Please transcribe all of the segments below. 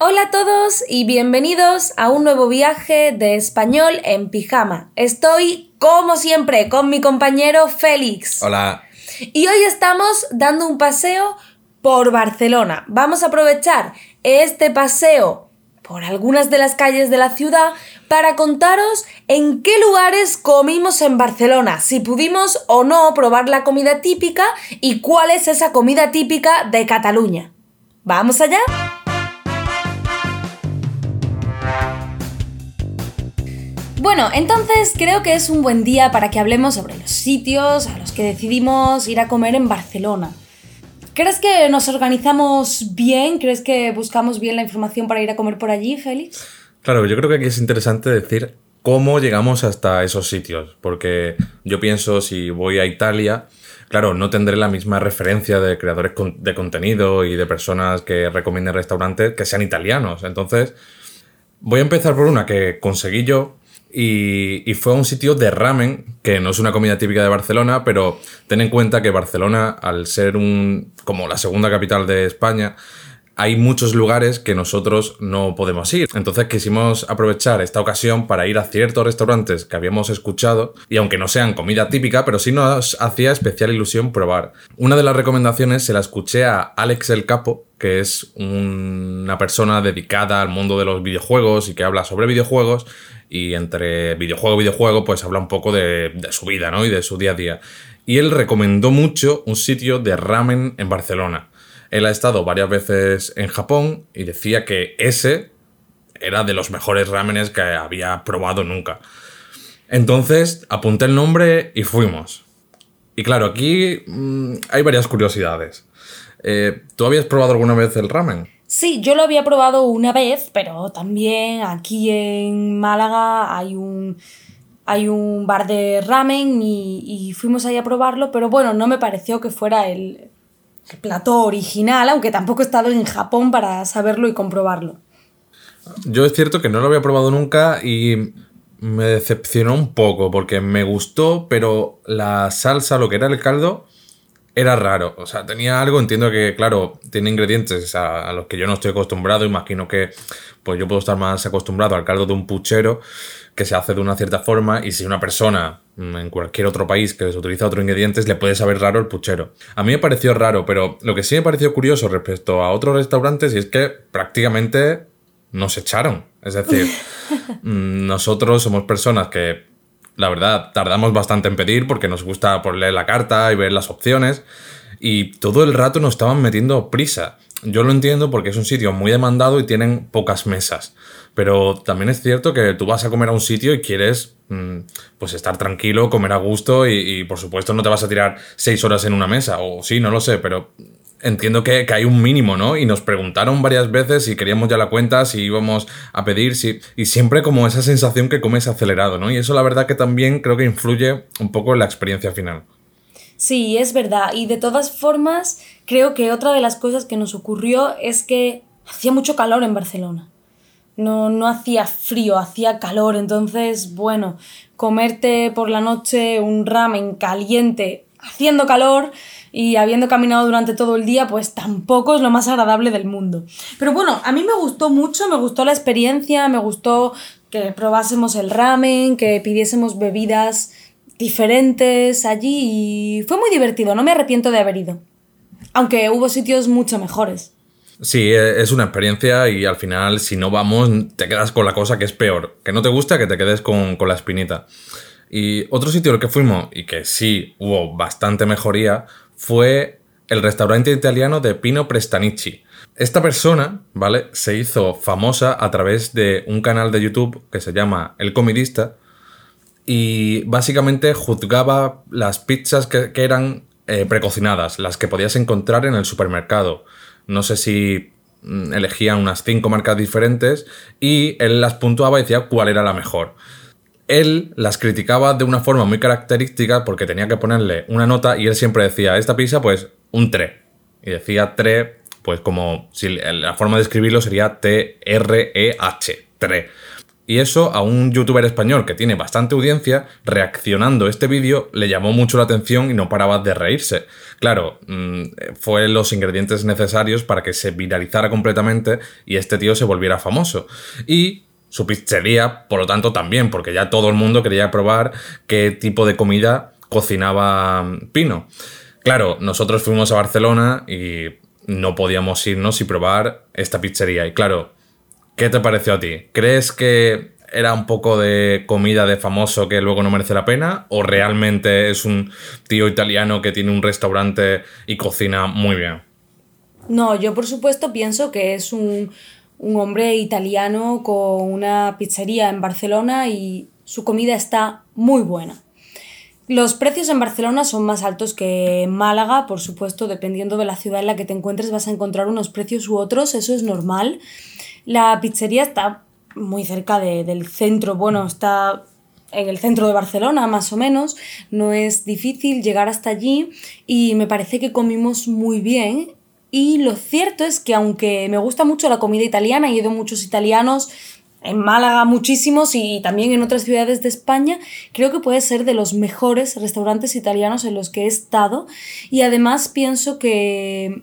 Hola a todos y bienvenidos a un nuevo viaje de español en pijama. Estoy, como siempre, con mi compañero Félix. Hola. Y hoy estamos dando un paseo por Barcelona. Vamos a aprovechar este paseo por algunas de las calles de la ciudad para contaros en qué lugares comimos en Barcelona, si pudimos o no probar la comida típica y cuál es esa comida típica de Cataluña. ¿Vamos allá? Bueno, entonces creo que es un buen día para que hablemos sobre los sitios a los que decidimos ir a comer en Barcelona. ¿Crees que nos organizamos bien? ¿Crees que buscamos bien la información para ir a comer por allí, Félix? Claro, yo creo que aquí es interesante decir cómo llegamos hasta esos sitios, porque yo pienso si voy a Italia, claro, no tendré la misma referencia de creadores de contenido y de personas que recomienden restaurantes que sean italianos. Entonces, voy a empezar por una que conseguí yo, y, fue un sitio de ramen, que no es una comida típica de Barcelona, pero ten en cuenta que Barcelona, al ser un, como la segunda capital de España, hay muchos lugares que nosotros no podemos ir. Entonces quisimos aprovechar esta ocasión para ir a ciertos restaurantes que habíamos escuchado y aunque no sean comida típica, pero sí nos hacía especial ilusión probar. Una de las recomendaciones se la escuché a Alex el Capo, que es una persona dedicada al mundo de los videojuegos y que habla sobre videojuegos y entre videojuego y videojuego pues habla un poco de, su vida, ¿no? Y de su día a día. Y él recomendó mucho un sitio de ramen en Barcelona. Él ha estado varias veces en Japón y decía que ese era de los mejores ramenes que había probado nunca. Entonces apunté el nombre y fuimos. Y claro, aquí mm, hay varias curiosidades. Eh, ¿Tú habías probado alguna vez el ramen? Sí, yo lo había probado una vez, pero también aquí en Málaga hay un, hay un bar de ramen y, fuimos ahí a probarlo, pero bueno, no me pareció que fuera el, el plató original, aunque tampoco he estado en Japón para saberlo y comprobarlo. Yo es cierto que no lo había probado nunca y me decepcionó un poco porque me gustó, pero la salsa, lo que era el caldo, era raro. O sea, tenía algo, entiendo que, claro, tiene ingredientes a, los que yo no estoy acostumbrado. Imagino que pues yo puedo estar más acostumbrado al caldo de un puchero que se hace de una cierta forma y si una persona mm, en cualquier otro país que se utiliza otros ingredientes le puede saber raro el puchero. A mí me pareció raro, pero lo que sí me pareció curioso respecto a otros restaurantes es que prácticamente nos echaron. Es decir, mm, nosotros somos personas que la verdad, tardamos bastante en pedir porque nos gusta por leer la carta y ver las opciones. Y todo el rato nos estaban metiendo prisa. Yo lo entiendo porque es un sitio muy demandado y tienen pocas mesas. Pero también es cierto que tú vas a comer a un sitio y quieres mm, pues estar tranquilo, comer a gusto y, por supuesto no te vas a tirar seis horas en una mesa. O sí, no lo sé, pero entiendo que, hay un mínimo, ¿no? Y nos preguntaron varias veces si queríamos ya la cuenta, si íbamos a pedir, si, y siempre como esa sensación que comes acelerado, ¿no? Y eso la verdad que también creo que influye un poco en la experiencia final. Sí, es verdad. Y de todas formas, creo que otra de las cosas que nos ocurrió es que hacía mucho calor en Barcelona. No, no hacía frío, hacía calor. Entonces, bueno, comerte por la noche un ramen caliente haciendo calor y habiendo caminado durante todo el día, pues tampoco es lo más agradable del mundo. Pero bueno, a mí me gustó mucho, me gustó la experiencia, me gustó que probásemos el ramen, que pidiésemos bebidas diferentes allí y fue muy divertido, no me arrepiento de haber ido. Aunque hubo sitios mucho mejores. Sí, e, es una experiencia y al final si no vamos te quedas con la cosa que es peor. Que no te gusta, que te quedes con, con la espinita. Y otro sitio al que fuimos y que sí hubo bastante mejoría fue el restaurante italiano de Pino Prestanici. Esta persona, ¿vale? Se hizo famosa a través de un canal de YouTube que se llama El Comidista y básicamente juzgaba las pizzas que, eran eh, precocinadas, las que podías encontrar en el supermercado. No sé si mm, elegía unas cinco marcas diferentes y él las puntuaba y decía cuál era la mejor él las criticaba de una forma muy característica porque tenía que ponerle una nota y él siempre decía, esta pizza pues un 3. Y decía 3, pues como si la forma de escribirlo sería T-R-E-H, 3. Y eso a un youtuber español que tiene bastante audiencia, reaccionando este vídeo, le llamó mucho la atención y no paraba de reírse. Claro, mm, fue los ingredientes necesarios para que se viralizara completamente y este tío se volviera famoso. Y su pizzería, por lo tanto, también, porque ya todo el mundo quería probar qué tipo de comida cocinaba Pino. Claro, nosotros fuimos a Barcelona y no podíamos irnos y probar esta pizzería. Y claro, ¿qué te pareció a ti? ¿Crees que era un poco de comida de famoso que luego no merece la pena? ¿O realmente es un tío italiano que tiene un restaurante y cocina muy bien? No, yo por supuesto pienso que es un, un hombre italiano con una pizzería en Barcelona y su comida está muy buena. Los precios en Barcelona son más altos que en Málaga, por supuesto, dependiendo de la ciudad en la que te encuentres vas a encontrar unos precios u otros, eso es normal. La pizzería está muy cerca del centro, bueno, está en el centro de Barcelona, más o menos, no es difícil llegar hasta allí y me parece que comimos muy bien. Y lo cierto es que aunque me gusta mucho la comida italiana, he ido muchos italianos en Málaga muchísimos y también en otras ciudades de España, creo que puede ser de los mejores restaurantes italianos en los que he estado. Y además pienso que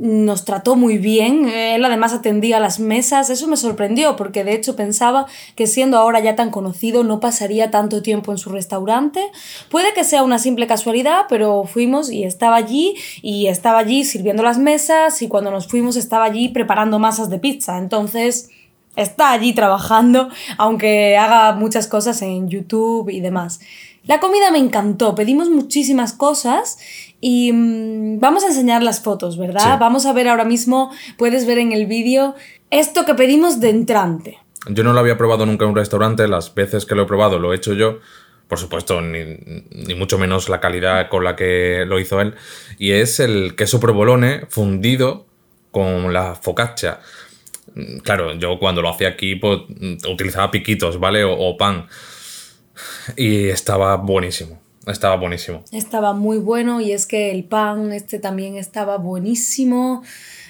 nos trató muy bien, él además atendía las mesas, eso me sorprendió porque de hecho pensaba que siendo ahora ya tan conocido no pasaría tanto tiempo en su restaurante. Puede que sea una simple casualidad, pero fuimos y estaba allí y estaba allí sirviendo las mesas y cuando nos fuimos estaba allí preparando masas de pizza, entonces está allí trabajando, aunque haga muchas cosas en YouTube y demás. La comida me encantó, pedimos muchísimas cosas y mm, vamos a enseñar las fotos, ¿verdad? Vamos a ver ahora mismo, puedes ver en el vídeo esto que pedimos de entrante. Yo no lo había probado nunca en un restaurante, las veces que lo he probado lo he hecho yo, por supuesto, ni, ni, mucho menos la calidad con la que lo hizo él, y es el queso provolone fundido con la focaccia. Claro, yo cuando lo hacía aquí, pues utilizaba piquitos, ¿vale? O, pan. Y estaba buenísimo. Estaba buenísimo. Estaba muy bueno y es que el pan este también estaba buenísimo.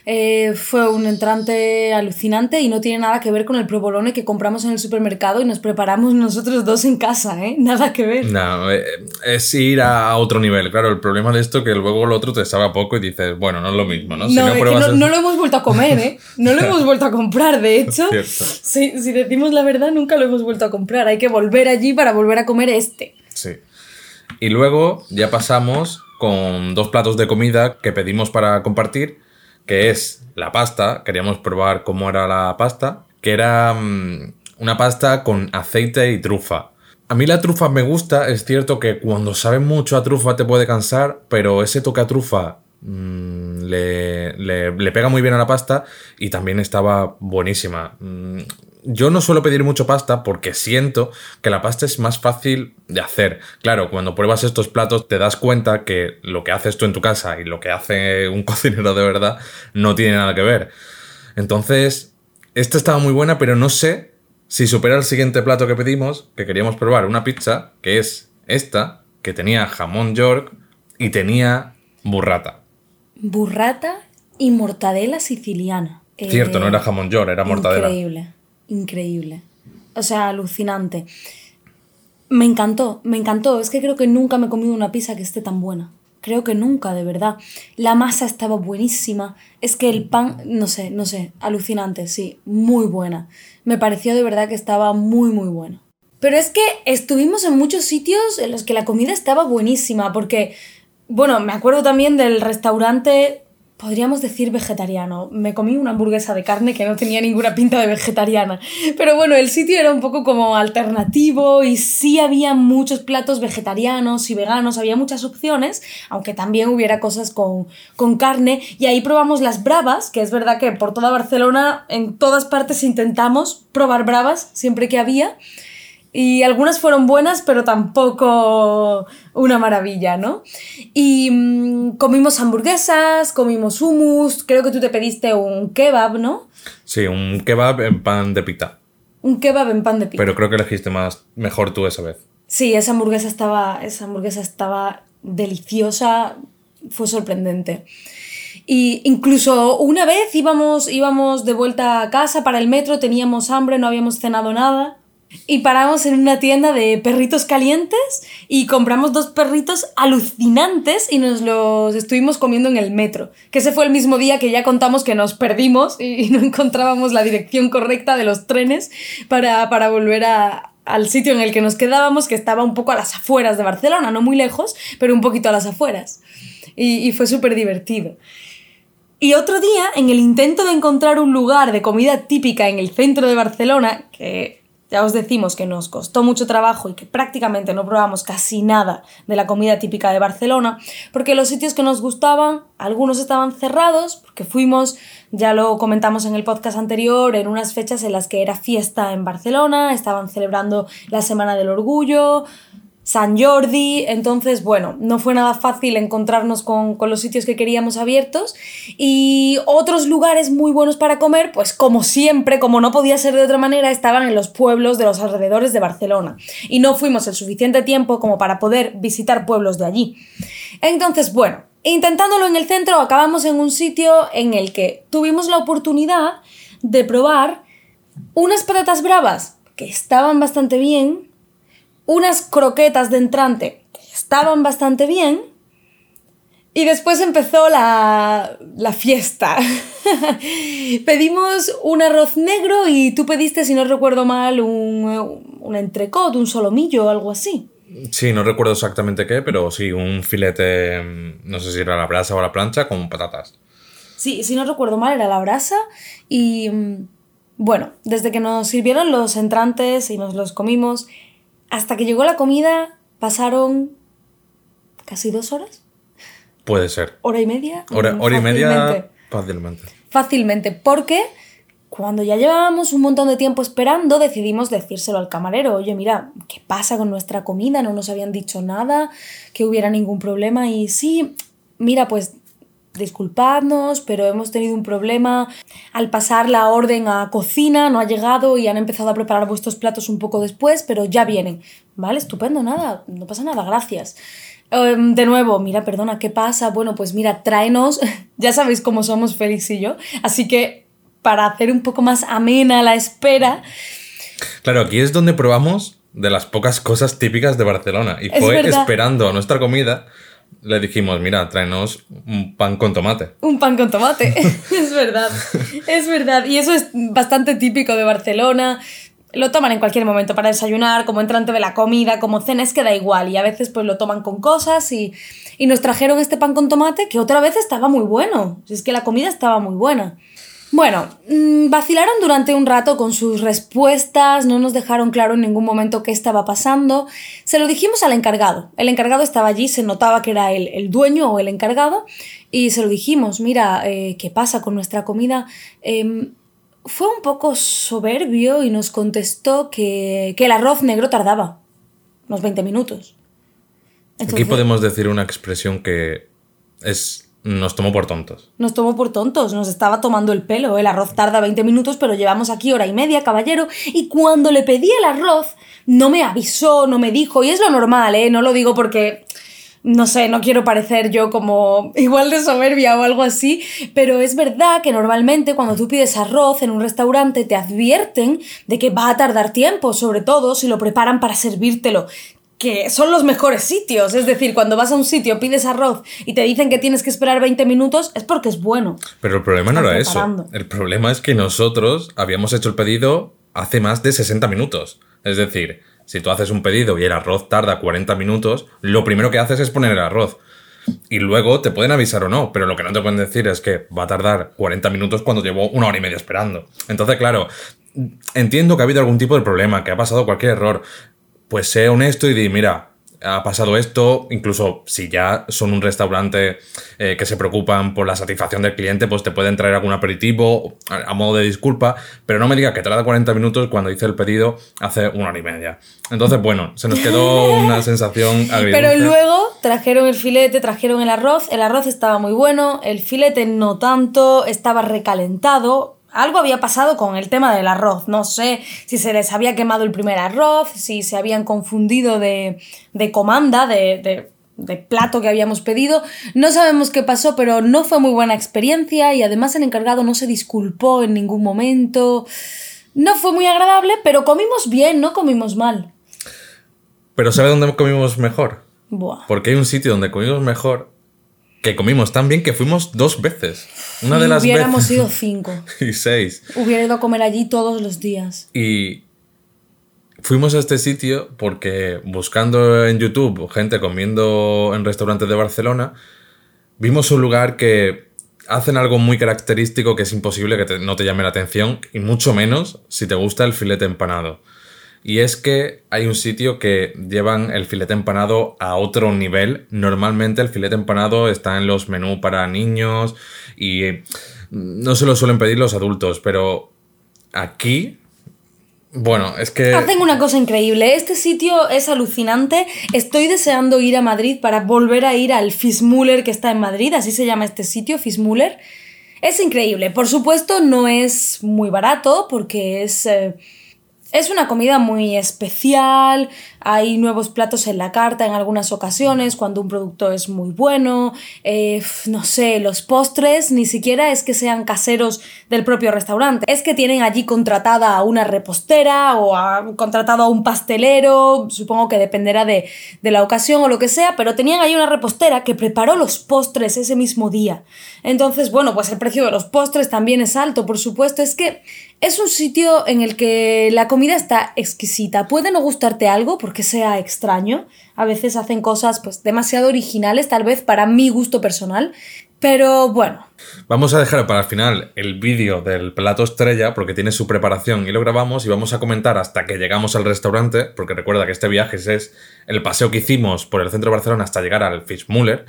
Eh, fue un entrante alucinante y no tiene nada que ver con el provolone que compramos en el supermercado y nos preparamos nosotros dos en casa, ¿eh? Nada que ver. No, eh, es ir a otro nivel. Claro, el problema de esto es que luego el otro te sabe poco y dices, bueno, no es lo mismo, ¿no? Si no, no, lo hemos vuelto a comer, ¿eh? No lo hemos vuelto a comprar, de hecho. Si, si decimos la verdad, nunca lo hemos vuelto a comprar. Hay que volver allí para volver a comer este. Sí. Y luego ya pasamos con dos platos de comida que pedimos para compartir que es la pasta. Queríamos probar cómo era la pasta, que era mm, una pasta con aceite y trufa. A mí la trufa me gusta, es cierto que cuando sabes mucho a trufa te puede cansar, pero ese toque a trufa mm, le, le, pega muy bien a la pasta y también estaba buenísima. Mm, yo no suelo pedir mucho pasta porque siento que la pasta es más fácil de hacer. Claro, cuando pruebas estos platos te das cuenta que lo que haces tú en tu casa y lo que hace un cocinero de verdad no tiene nada que ver. Entonces, esta estaba muy buena, pero no sé si supera el siguiente plato que pedimos, que queríamos probar, una pizza, que es esta, que tenía jamón york y tenía burrata. Burrata y mortadela siciliana. Cierto, no era jamón york, era mortadela. Increíble increíble. O sea, alucinante. Me encantó, me encantó. Es que creo que nunca me he comido una pizza que esté tan buena. Creo que nunca, de verdad. La masa estaba buenísima. Es que el pan, no sé, no sé, alucinante, sí, muy buena. Me pareció de verdad que estaba muy, muy buena. Pero es que estuvimos en muchos sitios en los que la comida estaba buenísima, porque, bueno, me acuerdo también del restaurante podríamos decir vegetariano. Me comí una hamburguesa de carne que no tenía ninguna pinta de vegetariana. Pero bueno, el sitio era un poco como alternativo y sí había muchos platos vegetarianos y veganos, había muchas opciones, aunque también hubiera cosas con, con carne. Y ahí probamos las bravas, que es verdad que por toda Barcelona, en todas partes intentamos probar bravas siempre que había. Y algunas fueron buenas, pero tampoco una maravilla, ¿no? Y mm, comimos hamburguesas, comimos hummus, creo que tú te pediste un kebab, ¿no? Sí, un kebab en pan de pita. Un kebab en pan de pita. Pero creo que elegiste más, mejor tú esa vez. Sí, esa hamburguesa estaba, esa hamburguesa estaba deliciosa, fue sorprendente. Y incluso una vez íbamos, íbamos de vuelta a casa para el metro, teníamos hambre, no habíamos cenado nada Y paramos en una tienda de perritos calientes y compramos dos perritos alucinantes y nos los estuvimos comiendo en el metro. Que ese fue el mismo día que ya contamos que nos perdimos y no encontrábamos la dirección correcta de los trenes para, para volver a, al sitio en el que nos quedábamos, que estaba un poco a las afueras de Barcelona, no muy lejos, pero un poquito a las afueras. Y, y fue súper divertido. Y otro día, en el intento de encontrar un lugar de comida típica en el centro de Barcelona, que ya os decimos que nos costó mucho trabajo y que prácticamente no probamos casi nada de la comida típica de Barcelona, porque los sitios que nos gustaban, algunos estaban cerrados, porque fuimos, ya lo comentamos en el podcast anterior, en unas fechas en las que era fiesta en Barcelona, estaban celebrando la Semana del Orgullo, San Jordi, entonces bueno, no fue nada fácil encontrarnos con, con, los sitios que queríamos abiertos. Y otros lugares muy buenos para comer, pues como siempre, como no podía ser de otra manera, estaban en los pueblos de los alrededores de Barcelona. Y no fuimos el suficiente tiempo como para poder visitar pueblos de allí. Entonces, bueno, intentándolo en el centro, acabamos en un sitio en el que tuvimos la oportunidad de probar unas patatas bravas que estaban bastante bien, unas croquetas de entrante que estaban bastante bien. Y después empezó la, la fiesta. Pedimos un arroz negro y tú pediste, si no recuerdo mal, un, un entrecot, un solomillo o algo así. Sí, no recuerdo exactamente qué, pero sí, un filete, no sé si era la brasa o a la plancha, con patatas. Sí, si no recuerdo mal, era la brasa. Y bueno, desde que nos sirvieron los entrantes y nos los comimos, hasta que llegó la comida pasaron casi dos horas. Puede ser. ¿Hora y media? Hora, hora y media fácilmente. Fácilmente, porque cuando ya llevábamos un montón de tiempo esperando, decidimos decírselo al camarero. Oye, mira, ¿qué pasa con nuestra comida? No nos habían dicho nada, que hubiera ningún problema. Y sí, mira, pues disculpadnos, pero hemos tenido un problema. Al pasar la orden a cocina no ha llegado y han empezado a preparar vuestros platos un poco después, pero ya vienen. Vale, estupendo, nada, no pasa nada, gracias. Um, de nuevo, mira, perdona, ¿qué pasa? Bueno, pues mira, tráenos, ya sabéis cómo somos Félix y yo, así que para hacer un poco más amena la espera... Claro, aquí es donde probamos de las pocas cosas típicas de Barcelona y fue esperando a nuestra comida le dijimos, mira, tráenos un pan con tomate. Un pan con tomate, es verdad, es verdad. Y eso es bastante típico de Barcelona. Lo toman en cualquier momento para desayunar, como entrante de la comida, como cena, es que da igual. Y a veces pues lo toman con cosas y, y nos trajeron este pan con tomate que otra vez estaba muy bueno. Es que la comida estaba muy buena. Bueno, mm, vacilaron durante un rato con sus respuestas, no nos dejaron claro en ningún momento qué estaba pasando. Se lo dijimos al encargado. El encargado estaba allí, se notaba que era el, el dueño o el encargado, y se lo dijimos, mira, eh, ¿qué pasa con nuestra comida? Eh, fue un poco soberbio y nos contestó que, que el arroz negro tardaba unos 20 minutos. Entonces, Aquí podemos decir una expresión que es nos tomó por tontos. Nos tomó por tontos, nos estaba tomando el pelo. El arroz tarda 20 minutos, pero llevamos aquí hora y media, caballero. Y cuando le pedí el arroz, no me avisó, no me dijo. Y es lo normal, ¿eh? No lo digo porque no sé, no quiero parecer yo como igual de soberbia o algo así, pero es verdad que normalmente cuando tú pides arroz en un restaurante te advierten de que va a tardar tiempo, sobre todo si lo preparan para servírtelo que son los mejores sitios. Es decir, cuando vas a un sitio, pides arroz y te dicen que tienes que esperar 20 minutos, es porque es bueno. Pero el problema no era eso. El problema es que nosotros habíamos hecho el pedido hace más de 60 minutos. Es decir, si tú haces un pedido y el arroz tarda 40 minutos, lo primero que haces es poner el arroz. Y luego te pueden avisar o no, pero lo que no te pueden decir es que va a tardar 40 minutos cuando llevo una hora y media esperando. Entonces, claro, entiendo que ha habido algún tipo de problema, que ha pasado cualquier error, pues sé honesto y di, mira, ha pasado esto, incluso si ya son un restaurante eh, que se preocupan por la satisfacción del cliente, pues te pueden traer algún aperitivo a, modo de disculpa, pero no me diga que tarda 40 minutos cuando hice el pedido hace una hora y media. Entonces, bueno, se nos quedó una sensación agridulce. Pero luego trajeron el filete, trajeron el arroz, el arroz estaba muy bueno, el filete no tanto, estaba recalentado, algo había pasado con el tema del arroz. No sé si se les había quemado el primer arroz, si se habían confundido de, de comanda, de, de, de, plato que habíamos pedido. No sabemos qué pasó, pero no fue muy buena experiencia y además el encargado no se disculpó en ningún momento. No fue muy agradable, pero comimos bien, no comimos mal. Pero ¿sabe dónde comimos mejor? Buah. Porque hay un sitio donde comimos mejor que comimos tan bien que fuimos dos veces. Una de Y las hubiéramos veces. ido cinco. y seis. Hubiera ido a comer allí todos los días. Y fuimos a este sitio porque buscando en YouTube gente comiendo en restaurantes de Barcelona, vimos un lugar que hacen algo muy característico que es imposible que te- no te llame la atención y mucho menos si te gusta el filete empanado. Y es que hay un sitio que llevan el filete empanado a otro nivel. Normalmente el filete empanado está en los menús para niños y no se lo suelen pedir los adultos, pero aquí, bueno, es que... Hacen una cosa increíble. Este sitio es alucinante. Estoy deseando ir a Madrid para volver a ir al Fismuller que está en Madrid. Así se llama este sitio, Fismuller. Es increíble. Por supuesto, no es muy barato porque es. eh, es una comida muy especial, hay nuevos platos en la carta en algunas ocasiones cuando un producto es muy bueno, eh, no sé, los postres ni siquiera es que sean caseros del propio restaurante, es que tienen allí contratada a una repostera o a, contratado a un pastelero, supongo que dependerá de, de la ocasión o lo que sea, pero tenían allí una repostera que preparó los postres ese mismo día. Entonces, bueno, pues el precio de los postres también es alto, por supuesto, es que es un sitio en el que la comida está exquisita. Puede no gustarte algo sea extraño. A veces hacen cosas pues demasiado originales, tal vez para mi gusto personal. Pero bueno, Vamos a dejar para el final el vídeo del plato estrella porque tiene su preparación y lo grabamos y vamos a comentar hasta que llegamos al restaurante, porque recuerda que este viaje es el paseo que hicimos por el centro de Barcelona hasta llegar al Fischmuller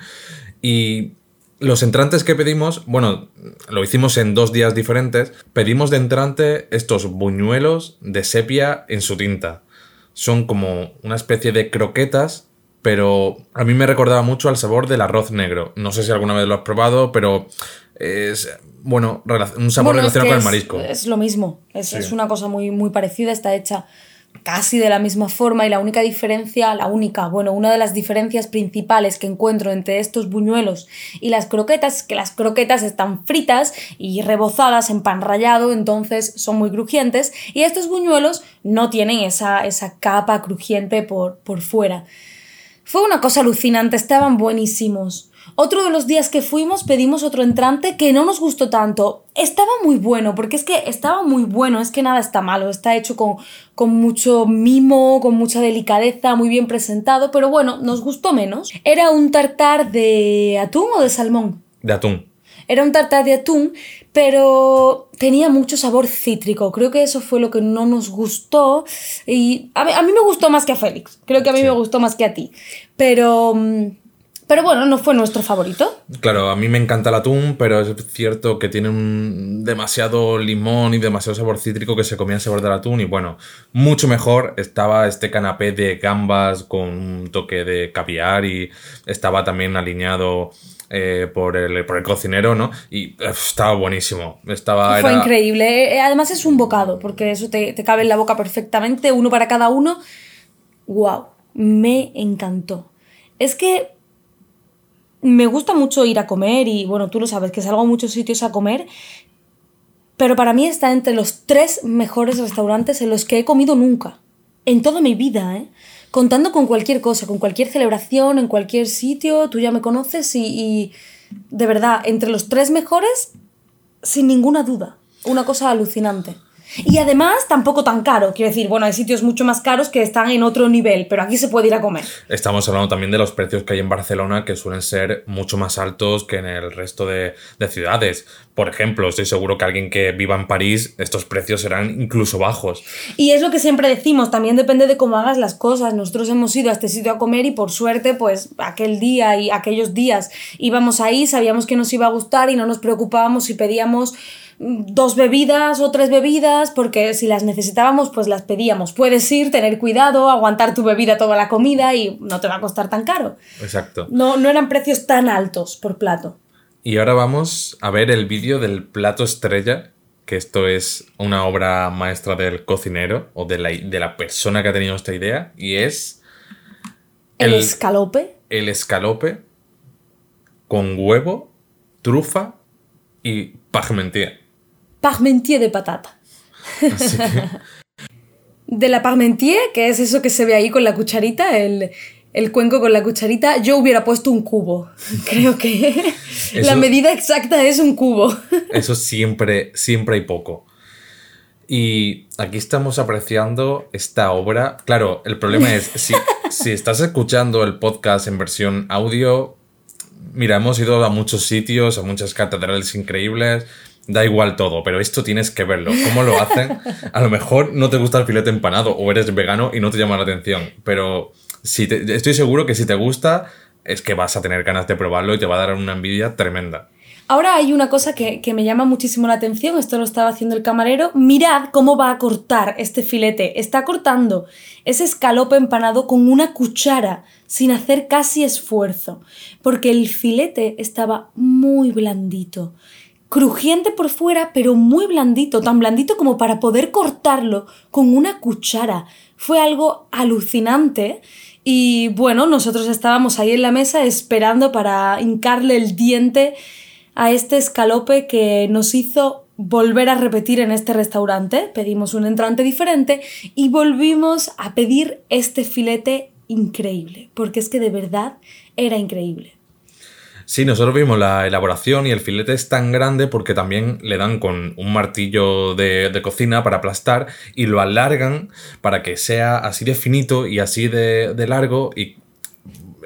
y los entrantes que pedimos, bueno, lo hicimos en dos días diferentes, pedimos de entrante estos buñuelos de sepia en su tinta. Son como una especie de croquetas pero a mí me recordaba mucho al sabor del arroz negro. No sé si alguna vez lo has probado, pero es, bueno, un sabor Bueno, es relacionado que con el es- marisco. Es, lo mismo, es, Sí. es una cosa muy, muy parecida, está hecha casi de la misma forma y la única diferencia, la única, bueno, una de las diferencias principales que encuentro entre estos buñuelos y las croquetas es que las croquetas están fritas y rebozadas en pan rallado, entonces son muy crujientes y estos buñuelos no tienen esa, esa capa crujiente por, por fuera. Fue una cosa alucinante, estaban buenísimos. Otro de los días que fuimos pedimos otro entrante que no nos gustó tanto. Estaba muy bueno, porque es que estaba muy bueno, es que nada está malo, está hecho con, con mucho mimo, con mucha delicadeza, muy bien presentado, pero bueno, nos gustó menos. Era un tartar de atún o de salmón. De atún. Era un tartar de atún, pero tenía mucho sabor cítrico. Creo que eso fue lo que no nos gustó. Y a mí, a mí me gustó más que a Félix. Creo que a mí Sí. me gustó más que a ti. Pero, mm, pero bueno, no fue nuestro favorito. Claro, a mí me encanta el atún, pero es cierto que tiene un demasiado limón y demasiado sabor cítrico que se comía el sabor del atún. Y bueno, mucho mejor estaba este canapé de gambas con un toque de caviar y estaba también alineado eh, por, el, por el cocinero, ¿no? Y eh, estaba buenísimo. Estaba, Fue era- increíble. Eh, Además es un bocado, porque eso te, te cabe en la boca perfectamente, uno para cada uno. ¡Wow! Me encantó. Es que me gusta mucho ir a comer y bueno, tú lo sabes, que salgo a muchos sitios a comer, pero para mí está entre los tres mejores restaurantes en los que he comido nunca. En toda mi vida, ¿eh? Contando con cualquier cosa, con cualquier celebración, en cualquier sitio, tú ya me conoces y, y de verdad, entre los tres mejores, sin ninguna duda. Una cosa alucinante. Y además tampoco tan caro. Quiero decir, bueno, hay sitios mucho más caros que están en otro nivel, pero aquí se puede ir a comer. Estamos hablando también de los precios que hay en Barcelona, que suelen ser mucho más altos que en el resto de, de ciudades. Por ejemplo, estoy seguro que alguien que viva en París, estos precios serán incluso bajos. Y es lo que siempre decimos, también depende de cómo hagas las cosas. Nosotros hemos ido a este sitio a comer y por suerte, pues aquel día y aquellos días íbamos ahí, sabíamos que nos iba a gustar y no nos preocupábamos si pedíamos dos bebidas o tres bebidas, porque si las necesitábamos, pues las pedíamos. Puedes ir, tener cuidado, aguantar tu bebida toda la comida y no te va a costar tan caro. Exacto. No, no eran precios tan altos por plato. Y ahora vamos a ver el vídeo del plato estrella, que esto es una obra maestra del cocinero o de la, de la persona que ha tenido esta idea, y es El, El- escalope. el escalope con huevo, trufa y parmentier. Parmentier de patata. Así que De la parmentier, que es eso que se ve ahí con la cucharita, el, el cuenco con la cucharita, yo hubiera puesto un cubo. Creo que la medida exacta es un cubo. eso siempre, siempre hay poco. Y aquí estamos apreciando esta obra. Claro, el problema es, si, si estás escuchando el podcast en versión audio, mira, hemos ido a muchos sitios, a muchas catedrales increíbles, da igual todo, pero esto tienes que verlo. ¿Cómo lo hacen? A lo mejor no te gusta el filete empanado o eres vegano y no te llama la atención, pero si te- estoy seguro que si te gusta es que vas a tener ganas de probarlo y te va a dar una envidia tremenda. Ahora hay una cosa que, que me llama muchísimo la atención, esto lo estaba haciendo el camarero. Mirad cómo va a cortar este filete. Está cortando ese escalope empanado con una cuchara, sin hacer casi esfuerzo, porque el filete estaba muy blandito. Crujiente por fuera, pero muy blandito, tan blandito como para poder cortarlo con una cuchara. Fue algo alucinante. Y bueno, nosotros estábamos ahí en la mesa esperando para hincarle el diente a este escalope que nos hizo volver a repetir en este restaurante. Pedimos un entrante diferente y volvimos a pedir este filete increíble, porque es que de verdad era increíble. Sí, nosotros vimos la elaboración y el filete es tan grande porque también le dan con un martillo de, de cocina para aplastar y lo alargan para que sea así de finito y así de, de largo y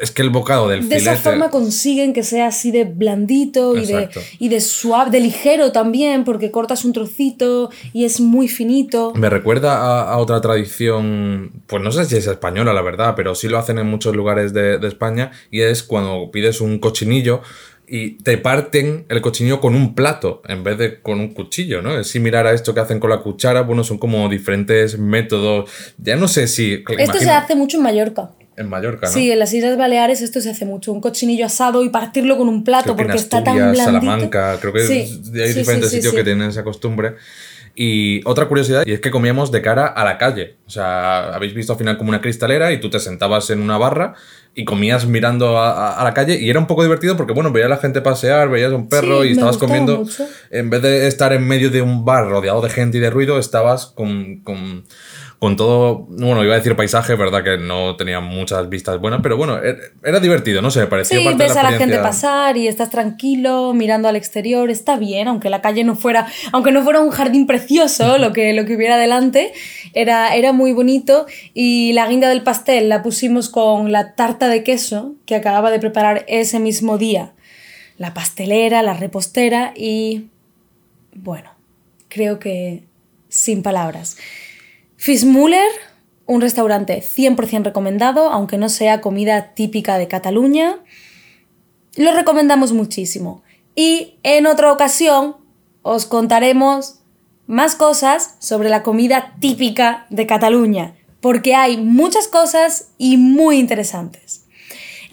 es que el bocado del De filete... esa forma consiguen que sea así de blandito y de, y de suave, de ligero también, porque cortas un trocito y es muy finito. Me recuerda a, a otra tradición, pues no sé si es española, la verdad, pero sí lo hacen en muchos lugares de, de España y es cuando pides un cochinillo y te parten el cochinillo con un plato en vez de con un cuchillo, ¿no? Es similar a esto que hacen con la cuchara, bueno, son como diferentes métodos. Ya no sé si... Esto se hace mucho en Mallorca. En Mallorca, ¿no? Sí, en las Islas Baleares esto se hace mucho. Un cochinillo asado y partirlo con un plato Creo porque está tan Asturias, blandito. Salamanca, creo que Sí, hay sí, diferentes sí, sitios que tienen esa costumbre. Y otra curiosidad, y es que comíamos de cara a la calle. O sea, habéis visto al final como una cristalera y tú te sentabas en una barra y comías mirando a, a- a la calle y era un poco divertido porque, bueno, veías a la gente pasear, veías a un perro Sí, y estabas comiendo, mucho. en vez de estar en medio de un bar rodeado de gente y de ruido, estabas con, con, con todo, bueno, iba a decir paisaje, verdad que no tenía muchas vistas buenas, pero bueno, era, era divertido, no sé, me pareció Sí, parte de ves la a la gente pasar y estás tranquilo, mirando al exterior, está bien, aunque la calle no fuera, aunque no fuera un jardín precioso, lo que, lo que hubiera delante, era, era muy bonito y la guinda del pastel la pusimos con la tarta de queso que acababa de preparar ese mismo día, la pastelera, la repostera y bueno, creo que sin palabras. Fischmuller, un restaurante 100% recomendado, aunque no sea comida típica de Cataluña. Lo recomendamos muchísimo. Y en otra ocasión os contaremos más cosas sobre la comida típica de Cataluña, porque hay muchas cosas y muy interesantes.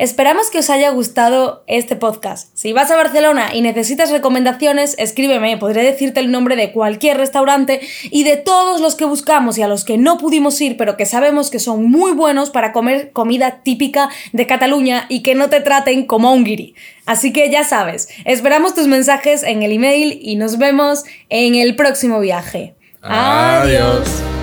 Esperamos que os haya gustado este podcast. Si vas a Barcelona y necesitas recomendaciones, escríbeme, podré decirte el nombre de cualquier restaurante y de todos los que buscamos y a los que no pudimos ir, pero que sabemos que son muy buenos para comer comida típica de Cataluña y que no te traten como un guiri. Así que ya sabes, esperamos tus mensajes en el email y nos vemos en el próximo viaje. Adiós. Adiós.